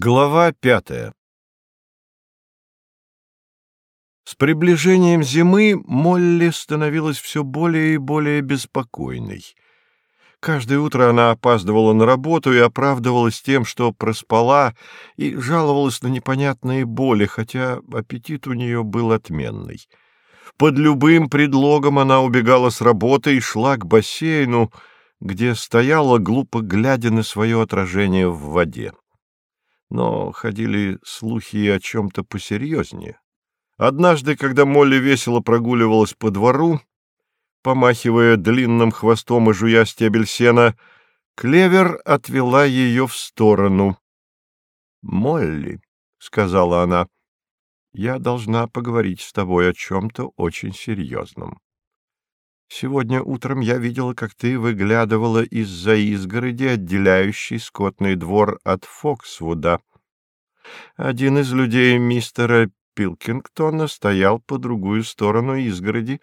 Глава пятая С приближением зимы Молли становилась все более и более беспокойной. Каждое утро она опаздывала на работу и оправдывалась тем, что проспала, и жаловалась на непонятные боли, хотя аппетит у нее был отменный. Под любым предлогом она убегала с работы и шла к бассейну, где стояла, глупо глядя на свое отражение в воде. Но ходили слухи о чем-то посерьезнее. Однажды, когда Молли весело прогуливалась по двору, помахивая длинным хвостом и жуя стебель сена, Клевер отвела ее в сторону. — Молли, — сказала она, — я должна поговорить с тобой о чем-то очень серьезном. Сегодня утром я видела, как ты выглядывала из-за изгороди, отделяющей скотный двор от Фоксвуда. Один из людей мистера Пилкингтона стоял по другую сторону изгороди,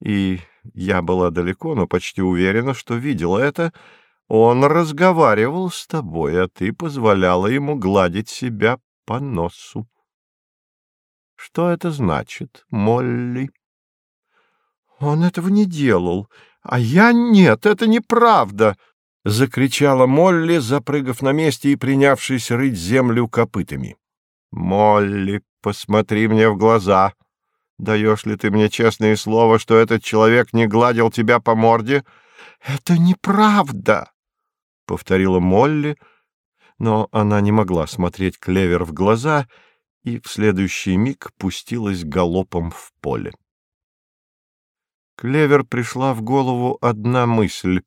и я была далеко, но почти уверена, что видела это. Он разговаривал с тобой, а ты позволяла ему гладить себя по носу. Что это значит, Молли? Он этого не делал, а я нет, это неправда, — закричала Молли, запрыгав на месте и принявшись рыть землю копытами. — Молли, посмотри мне в глаза. Даешь ли ты мне честное слово, что этот человек не гладил тебя по морде? — Это неправда, — повторила Молли, но она не могла смотреть Клевер в глаза и в следующий миг пустилась галопом в поле. Клевер пришла в голову одна мысль.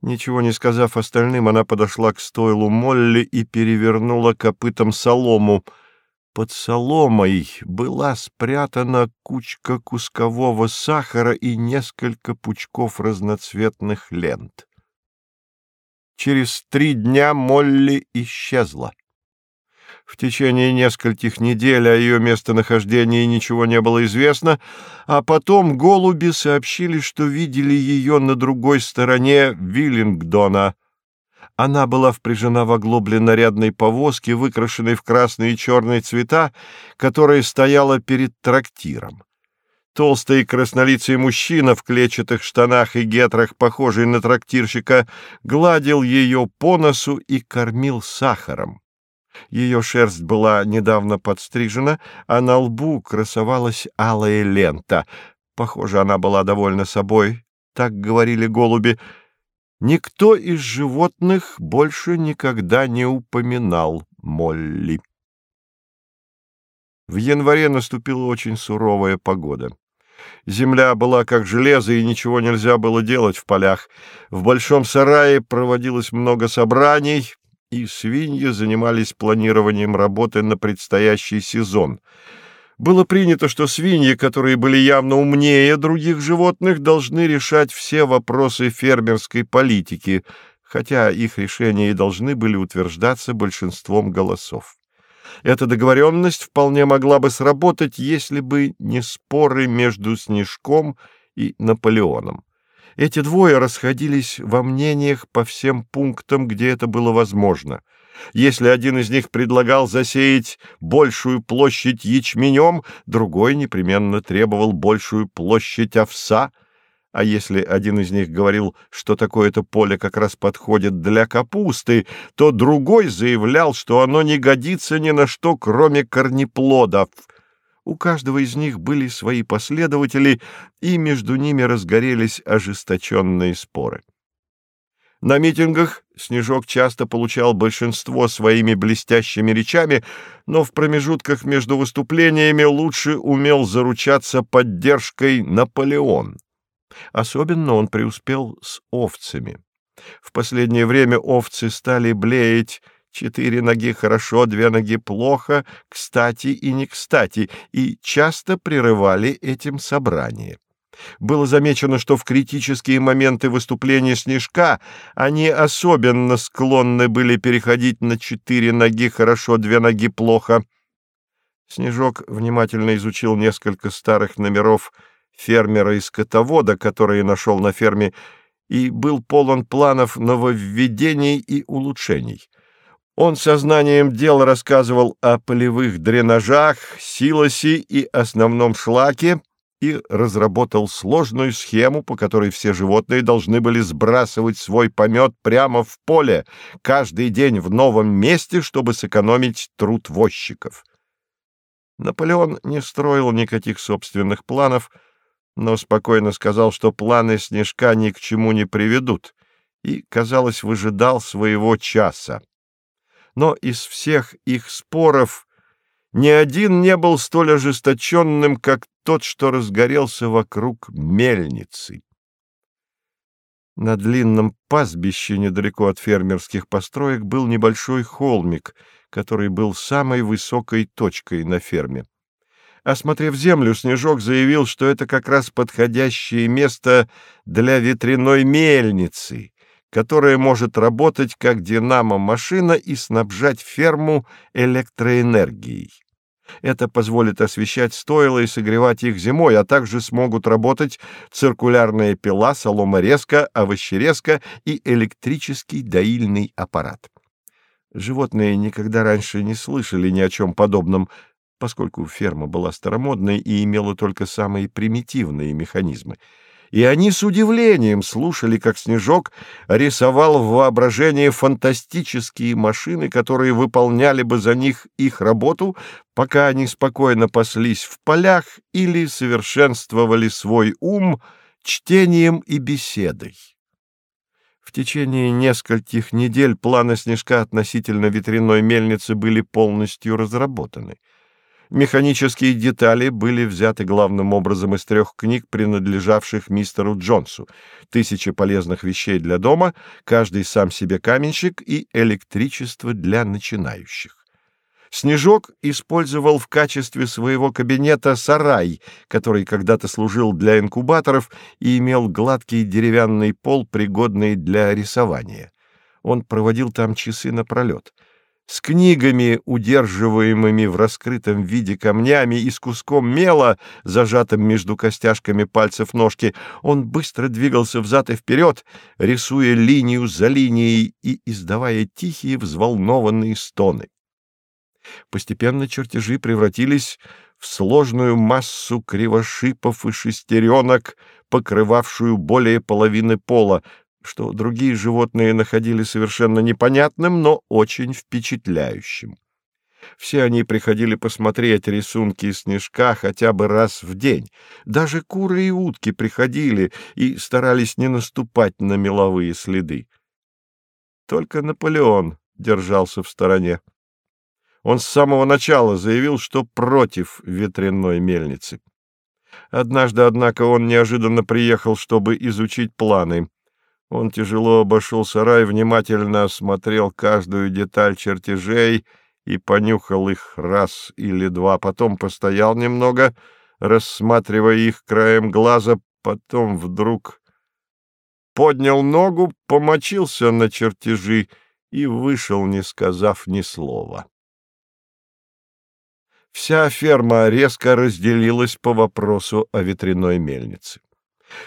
Ничего не сказав остальным, она подошла к стойлу Молли и перевернула копытом солому. Под соломой была спрятана кучка кускового сахара и несколько пучков разноцветных лент. Через три дня Молли исчезла. В течение нескольких недель о ее местонахождении ничего не было известно, а потом голуби сообщили, что видели ее на другой стороне Виллингдона. Она была впряжена в оглобле нарядной повозки, выкрашенной в красные и черные цвета, которая стояла перед трактиром. Толстый краснолицый мужчина в клетчатых штанах и гетрах, похожий на трактирщика, гладил ее по носу и кормил сахаром. Ее шерсть была недавно подстрижена, а на лбу красовалась алая лента. Похоже, она была довольна собой, так говорили голуби. Никто из животных больше никогда не упоминал Молли. В январе наступила очень суровая погода. Земля была как железо, и ничего нельзя было делать в полях. В большом сарае проводилось много собраний, и свиньи занимались планированием работы на предстоящий сезон. Было принято, что свиньи, которые были явно умнее других животных, должны решать все вопросы фермерской политики, хотя их решения и должны были утверждаться большинством голосов. Эта договоренность вполне могла бы сработать, если бы не споры между Снежком и Наполеоном. Эти двое расходились во мнениях по всем пунктам, где это было возможно. Если один из них предлагал засеять большую площадь ячменем, другой непременно требовал большую площадь овса, а если один из них говорил, что такое-то поле как раз подходит для капусты, то другой заявлял, что оно не годится ни на что, кроме корнеплодов — у каждого из них были свои последователи, и между ними разгорелись ожесточенные споры. На митингах Снежок часто получал большинство своими блестящими речами, но в промежутках между выступлениями лучше умел заручаться поддержкой Наполеон. Особенно он преуспел с овцами. В последнее время овцы стали блеять Четыре ноги хорошо, две ноги плохо, кстати и не кстати, и часто прерывали этим собрание. Было замечено, что в критические моменты выступления Снежка они особенно склонны были переходить на четыре ноги хорошо, две ноги плохо. Снежок внимательно изучил несколько старых номеров фермера и скотовода, которые нашел на ферме, и был полон планов нововведений и улучшений. Он сознанием дел рассказывал о полевых дренажах, силосе и основном шлаке и разработал сложную схему, по которой все животные должны были сбрасывать свой помет прямо в поле, каждый день в новом месте, чтобы сэкономить труд возчиков. Наполеон не строил никаких собственных планов, но спокойно сказал, что планы Снежка ни к чему не приведут, и, казалось, выжидал своего часа но из всех их споров ни один не был столь ожесточенным, как тот, что разгорелся вокруг мельницы. На длинном пастбище недалеко от фермерских построек был небольшой холмик, который был самой высокой точкой на ферме. Осмотрев землю, Снежок заявил, что это как раз подходящее место для ветряной мельницы, которая может работать как динамо-машина и снабжать ферму электроэнергией. Это позволит освещать стойла и согревать их зимой, а также смогут работать циркулярная пила, соломорезка, овощерезка и электрический доильный аппарат. Животные никогда раньше не слышали ни о чем подобном, поскольку ферма была старомодной и имела только самые примитивные механизмы — и они с удивлением слушали, как Снежок рисовал в воображении фантастические машины, которые выполняли бы за них их работу, пока они спокойно паслись в полях или совершенствовали свой ум чтением и беседой. В течение нескольких недель планы Снежка относительно ветряной мельницы были полностью разработаны — Механические детали были взяты главным образом из трех книг, принадлежавших мистеру Джонсу. «Тысяча полезных вещей для дома», «Каждый сам себе каменщик» и «Электричество для начинающих». Снежок использовал в качестве своего кабинета сарай, который когда-то служил для инкубаторов и имел гладкий деревянный пол, пригодный для рисования. Он проводил там часы напролет — с книгами, удерживаемыми в раскрытом виде камнями и с куском мела, зажатым между костяшками пальцев ножки, он быстро двигался взад и вперед, рисуя линию за линией и издавая тихие взволнованные стоны. Постепенно чертежи превратились в сложную массу кривошипов и шестеренок, покрывавшую более половины пола, что другие животные находили совершенно непонятным, но очень впечатляющим. Все они приходили посмотреть рисунки снежка хотя бы раз в день. Даже куры и утки приходили и старались не наступать на меловые следы. Только Наполеон держался в стороне. Он с самого начала заявил, что против ветряной мельницы. Однажды, однако, он неожиданно приехал, чтобы изучить планы — он тяжело обошел сарай, внимательно осмотрел каждую деталь чертежей и понюхал их раз или два, потом постоял немного, рассматривая их краем глаза, потом вдруг поднял ногу, помочился на чертежи и вышел, не сказав ни слова. Вся ферма резко разделилась по вопросу о ветряной мельнице.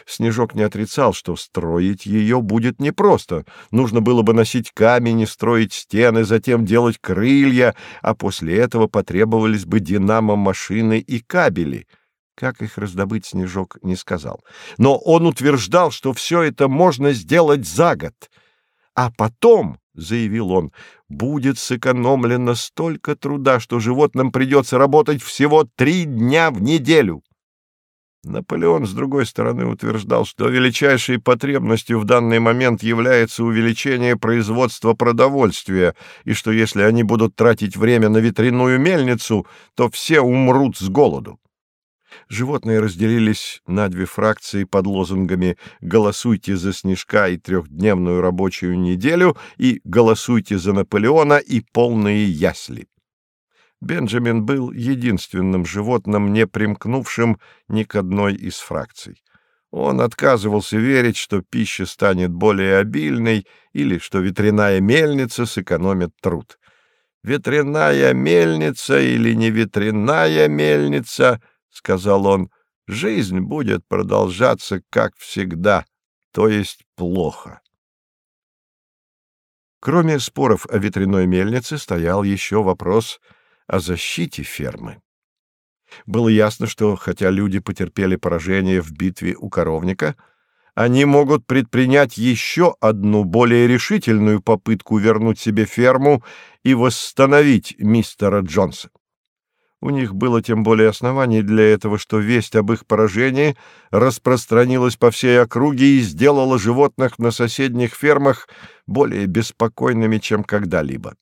Снежок не отрицал, что строить ее будет непросто. Нужно было бы носить камень строить стены, затем делать крылья, а после этого потребовались бы динамо-машины и кабели. Как их раздобыть, Снежок не сказал. Но он утверждал, что все это можно сделать за год. А потом, — заявил он, — будет сэкономлено столько труда, что животным придется работать всего три дня в неделю. Наполеон, с другой стороны, утверждал, что величайшей потребностью в данный момент является увеличение производства продовольствия, и что если они будут тратить время на ветряную мельницу, то все умрут с голоду. Животные разделились на две фракции под лозунгами «Голосуйте за Снежка и трехдневную рабочую неделю» и «Голосуйте за Наполеона и полные ясли». Бенджамин был единственным животным, не примкнувшим ни к одной из фракций. Он отказывался верить, что пища станет более обильной или что ветряная мельница сэкономит труд. «Ветряная мельница или не ветряная мельница», — сказал он, — «жизнь будет продолжаться, как всегда, то есть плохо». Кроме споров о ветряной мельнице, стоял еще вопрос о защите фермы. Было ясно, что, хотя люди потерпели поражение в битве у коровника, они могут предпринять еще одну более решительную попытку вернуть себе ферму и восстановить мистера Джонса. У них было тем более оснований для этого, что весть об их поражении распространилась по всей округе и сделала животных на соседних фермах более беспокойными, чем когда-либо.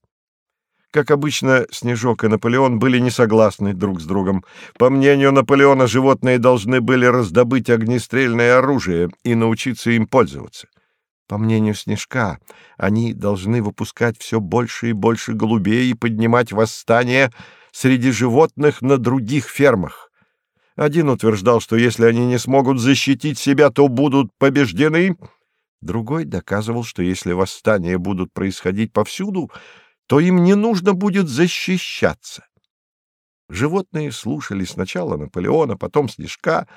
Как обычно, Снежок и Наполеон были не согласны друг с другом. По мнению Наполеона, животные должны были раздобыть огнестрельное оружие и научиться им пользоваться. По мнению Снежка, они должны выпускать все больше и больше голубей и поднимать восстание — среди животных на других фермах. Один утверждал, что если они не смогут защитить себя, то будут побеждены. Другой доказывал, что если восстания будут происходить повсюду, то им не нужно будет защищаться. Животные слушали сначала Наполеона, потом Снежка,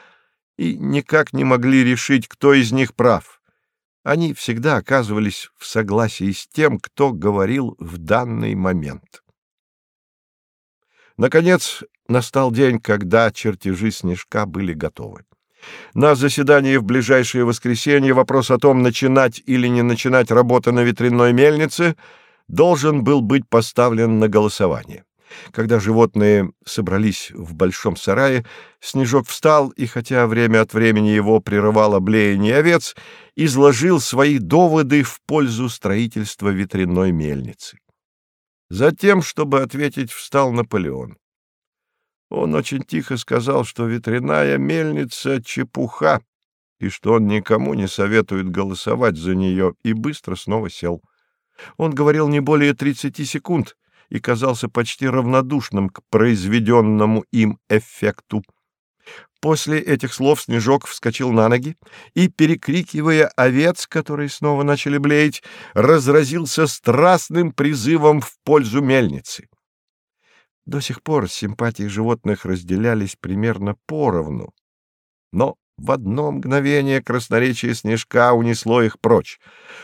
и никак не могли решить, кто из них прав. Они всегда оказывались в согласии с тем, кто говорил в данный момент. Наконец, настал день, когда чертежи снежка были готовы. На заседании в ближайшее воскресенье вопрос о том, начинать или не начинать работу на ветряной мельнице, должен был быть поставлен на голосование. Когда животные собрались в большом сарае, Снежок встал и, хотя время от времени его прерывало блеяние овец, изложил свои доводы в пользу строительства ветряной мельницы. Затем, чтобы ответить, встал Наполеон. Он очень тихо сказал, что ветряная мельница — чепуха, и что он никому не советует голосовать за нее, и быстро снова сел. Он говорил не более тридцати секунд и казался почти равнодушным к произведенному им эффекту. После этих слов Снежок вскочил на ноги и, перекрикивая овец, которые снова начали блеять, разразился страстным призывом в пользу мельницы. До сих пор симпатии животных разделялись примерно поровну, но в одно мгновение красноречие Снежка унесло их прочь.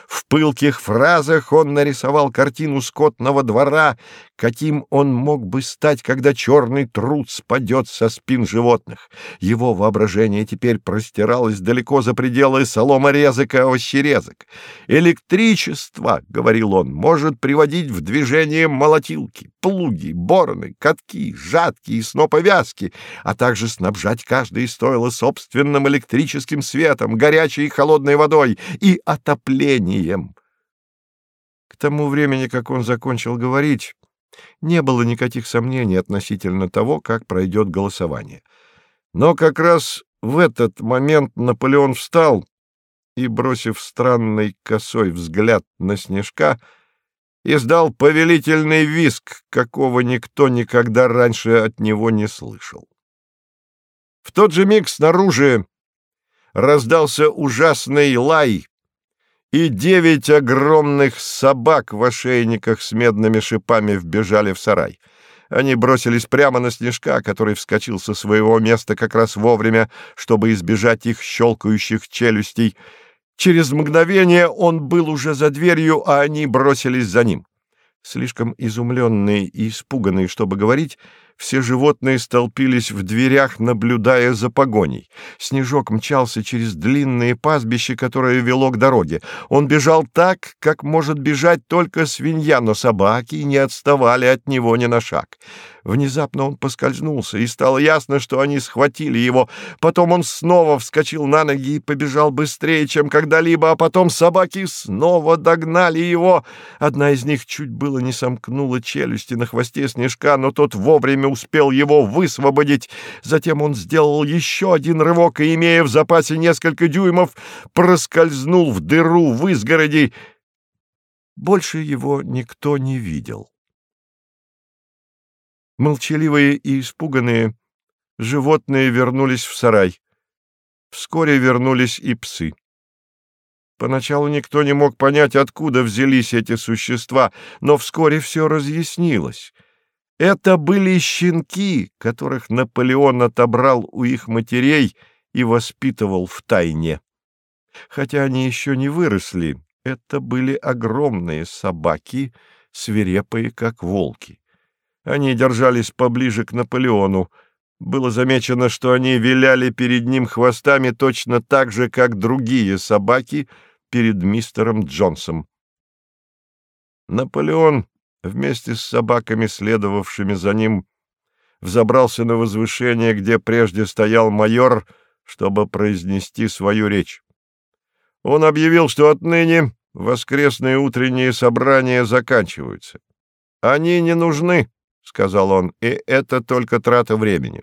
В пылких фразах он нарисовал картину скотного двора, каким он мог бы стать, когда черный труд спадет со спин животных. Его воображение теперь простиралось далеко за пределы соломорезок и овощерезок. «Электричество, — говорил он, — может приводить в движение молотилки, плуги, бороны, катки, жатки и сноповязки, а также снабжать каждое стойло собственным электрическим светом, горячей и холодной водой и отоплением». К тому времени, как он закончил говорить, не было никаких сомнений относительно того, как пройдет голосование. Но как раз в этот момент Наполеон встал и, бросив странный косой взгляд на Снежка, издал повелительный виск, какого никто никогда раньше от него не слышал. В тот же миг снаружи раздался ужасный лай, и девять огромных собак в ошейниках с медными шипами вбежали в сарай. Они бросились прямо на Снежка, который вскочил со своего места как раз вовремя, чтобы избежать их щелкающих челюстей. Через мгновение он был уже за дверью, а они бросились за ним. Слишком изумленные и испуганные, чтобы говорить, все животные столпились в дверях, наблюдая за погоней. Снежок мчался через длинные пастбища, которое вело к дороге. Он бежал так, как может бежать только свинья, но собаки не отставали от него ни на шаг. Внезапно он поскользнулся, и стало ясно, что они схватили его. Потом он снова вскочил на ноги и побежал быстрее, чем когда-либо, а потом собаки снова догнали его. Одна из них чуть было не сомкнула челюсти на хвосте снежка, но тот вовремя успел его высвободить. Затем он сделал еще один рывок и, имея в запасе несколько дюймов, проскользнул в дыру в изгороди. Больше его никто не видел. Молчаливые и испуганные, животные вернулись в сарай. Вскоре вернулись и псы. Поначалу никто не мог понять, откуда взялись эти существа, но вскоре все разъяснилось. Это были щенки, которых Наполеон отобрал у их матерей и воспитывал в тайне. Хотя они еще не выросли, Это были огромные собаки, свирепые, как волки. Они держались поближе к Наполеону. Было замечено, что они виляли перед ним хвостами точно так же, как другие собаки перед мистером Джонсом. Наполеон вместе с собаками, следовавшими за ним, взобрался на возвышение, где прежде стоял майор, чтобы произнести свою речь. Он объявил, что отныне воскресные утренние собрания заканчиваются. «Они не нужны», — сказал он, — «и это только трата времени.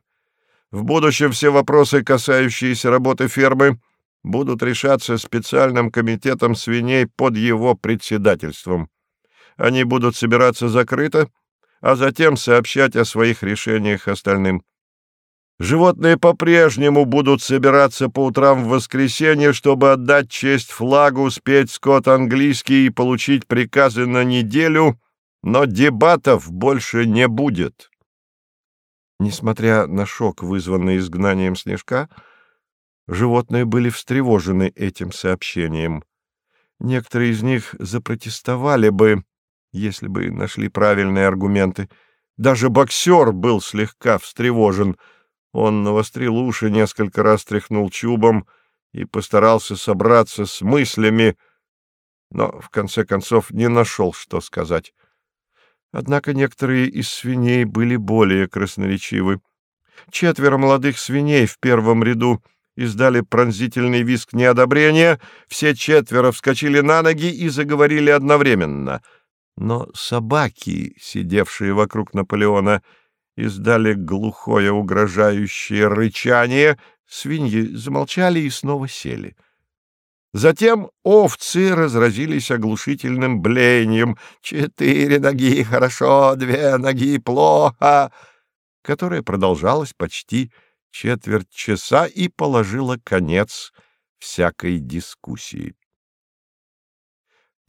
В будущем все вопросы, касающиеся работы фермы, будут решаться специальным комитетом свиней под его председательством. Они будут собираться закрыто, а затем сообщать о своих решениях остальным. Животные по-прежнему будут собираться по утрам в воскресенье, чтобы отдать честь флагу, спеть скот английский и получить приказы на неделю, но дебатов больше не будет. Несмотря на шок, вызванный изгнанием Снежка, животные были встревожены этим сообщением. Некоторые из них запротестовали бы, если бы нашли правильные аргументы. Даже боксер был слегка встревожен. Он навострил уши, несколько раз тряхнул чубом и постарался собраться с мыслями, но, в конце концов, не нашел, что сказать. Однако некоторые из свиней были более красноречивы. Четверо молодых свиней в первом ряду издали пронзительный визг неодобрения, все четверо вскочили на ноги и заговорили одновременно — но собаки, сидевшие вокруг Наполеона, издали глухое угрожающее рычание, свиньи замолчали и снова сели. Затем овцы разразились оглушительным блеянием «Четыре ноги хорошо, две ноги плохо», которое продолжалось почти четверть часа и положило конец всякой дискуссии.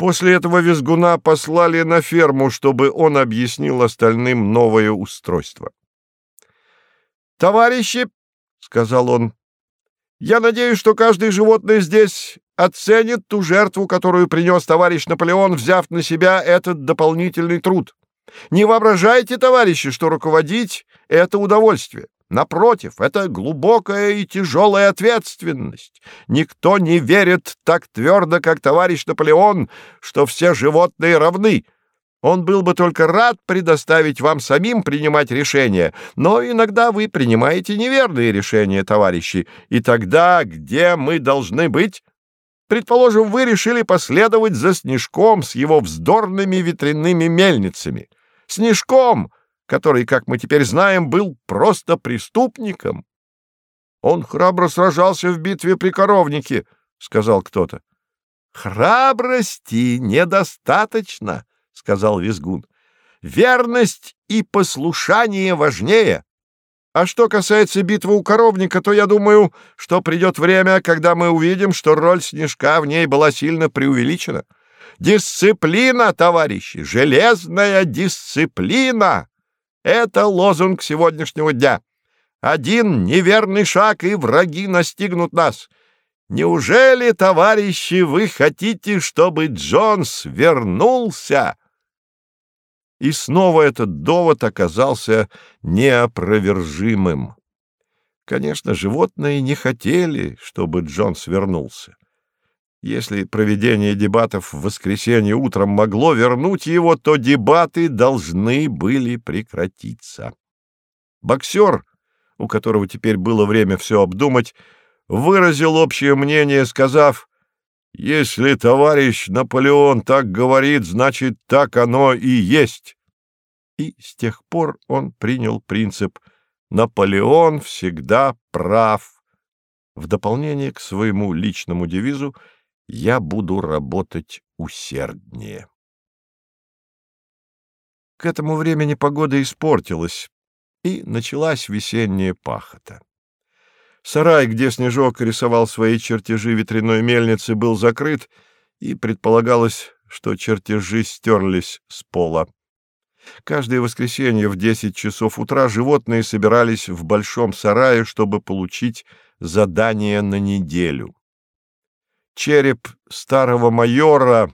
После этого визгуна послали на ферму, чтобы он объяснил остальным новое устройство. «Товарищи», — сказал он, — «я надеюсь, что каждое животное здесь оценит ту жертву, которую принес товарищ Наполеон, взяв на себя этот дополнительный труд. Не воображайте, товарищи, что руководить — это удовольствие. Напротив, это глубокая и тяжелая ответственность. Никто не верит так твердо, как товарищ Наполеон, что все животные равны. Он был бы только рад предоставить вам самим принимать решения, но иногда вы принимаете неверные решения, товарищи. И тогда где мы должны быть? Предположим, вы решили последовать за Снежком с его вздорными ветряными мельницами. Снежком — который, как мы теперь знаем, был просто преступником. Он храбро сражался в битве при Коровнике, — сказал кто-то. — Храбрости недостаточно, — сказал Визгун. — Верность и послушание важнее. А что касается битвы у Коровника, то я думаю, что придет время, когда мы увидим, что роль Снежка в ней была сильно преувеличена. Дисциплина, товарищи, железная дисциплина! Это лозунг сегодняшнего дня. Один неверный шаг, и враги настигнут нас. Неужели, товарищи, вы хотите, чтобы Джонс вернулся?» И снова этот довод оказался неопровержимым. Конечно, животные не хотели, чтобы Джонс вернулся. Если проведение дебатов в воскресенье утром могло вернуть его, то дебаты должны были прекратиться. Боксер, у которого теперь было время все обдумать, выразил общее мнение, сказав, «Если товарищ Наполеон так говорит, значит, так оно и есть». И с тех пор он принял принцип «Наполеон всегда прав». В дополнение к своему личному девизу — я буду работать усерднее. К этому времени погода испортилась, и началась весенняя пахота. Сарай, где Снежок рисовал свои чертежи ветряной мельницы, был закрыт, и предполагалось, что чертежи стерлись с пола. Каждое воскресенье в десять часов утра животные собирались в большом сарае, чтобы получить задание на неделю. Череп старого майора,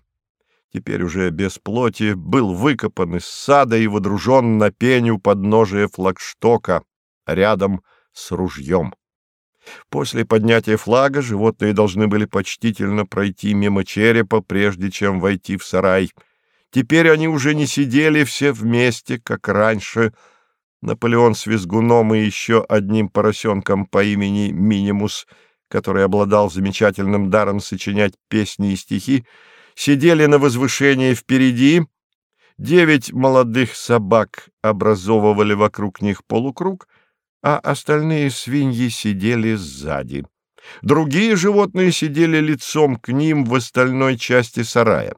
теперь уже без плоти, был выкопан из сада и водружен на пень у подножия флагштока, рядом с ружьем. После поднятия флага животные должны были почтительно пройти мимо черепа, прежде чем войти в сарай. Теперь они уже не сидели все вместе, как раньше. Наполеон с визгуном и еще одним поросенком по имени Минимус, который обладал замечательным даром сочинять песни и стихи, сидели на возвышении впереди. Девять молодых собак образовывали вокруг них полукруг — а остальные свиньи сидели сзади. Другие животные сидели лицом к ним в остальной части сарая.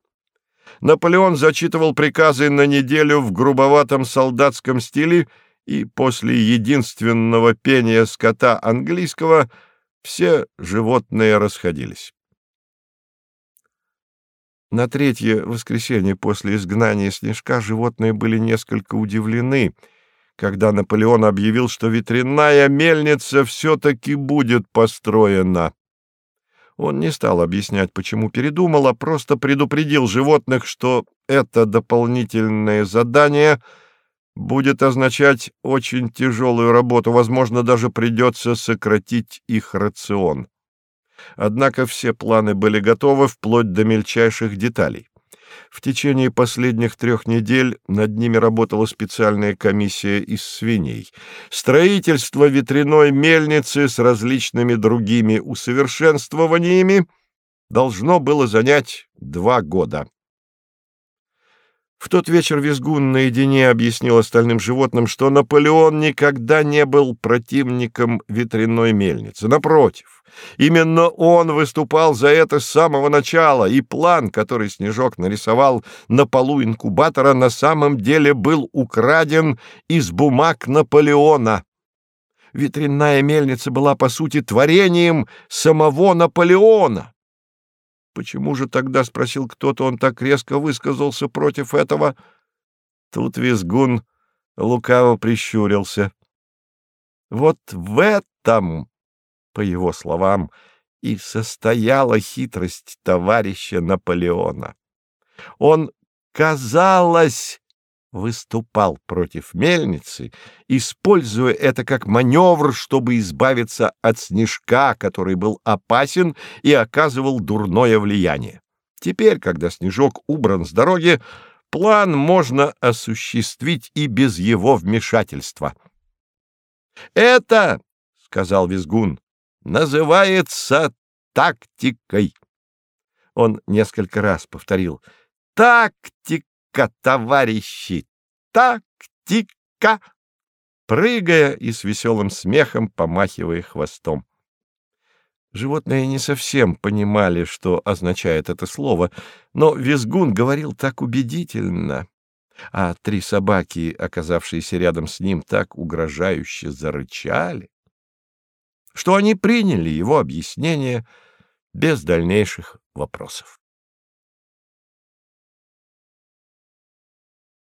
Наполеон зачитывал приказы на неделю в грубоватом солдатском стиле, и после единственного пения скота английского все животные расходились. На третье воскресенье после изгнания Снежка животные были несколько удивлены — когда Наполеон объявил, что ветряная мельница все-таки будет построена. Он не стал объяснять, почему передумал, а просто предупредил животных, что это дополнительное задание будет означать очень тяжелую работу, возможно, даже придется сократить их рацион. Однако все планы были готовы вплоть до мельчайших деталей. В течение последних трех недель над ними работала специальная комиссия из свиней. Строительство ветряной мельницы с различными другими усовершенствованиями должно было занять два года. В тот вечер Визгун наедине объяснил остальным животным, что Наполеон никогда не был противником ветряной мельницы. Напротив, именно он выступал за это с самого начала, и план, который Снежок нарисовал на полу инкубатора, на самом деле был украден из бумаг Наполеона. Ветряная мельница была, по сути, творением самого Наполеона. Почему же тогда, — спросил кто-то, — он так резко высказался против этого? Тут визгун лукаво прищурился. Вот в этом, по его словам, и состояла хитрость товарища Наполеона. Он, казалось, выступал против мельницы, используя это как маневр, чтобы избавиться от снежка, который был опасен и оказывал дурное влияние. Теперь, когда снежок убран с дороги, план можно осуществить и без его вмешательства. «Это, — сказал Визгун, — называется тактикой». Он несколько раз повторил «тактика» тактика, товарищи, тактика!» прыгая и с веселым смехом помахивая хвостом. Животные не совсем понимали, что означает это слово, но Визгун говорил так убедительно, а три собаки, оказавшиеся рядом с ним, так угрожающе зарычали, что они приняли его объяснение без дальнейших вопросов.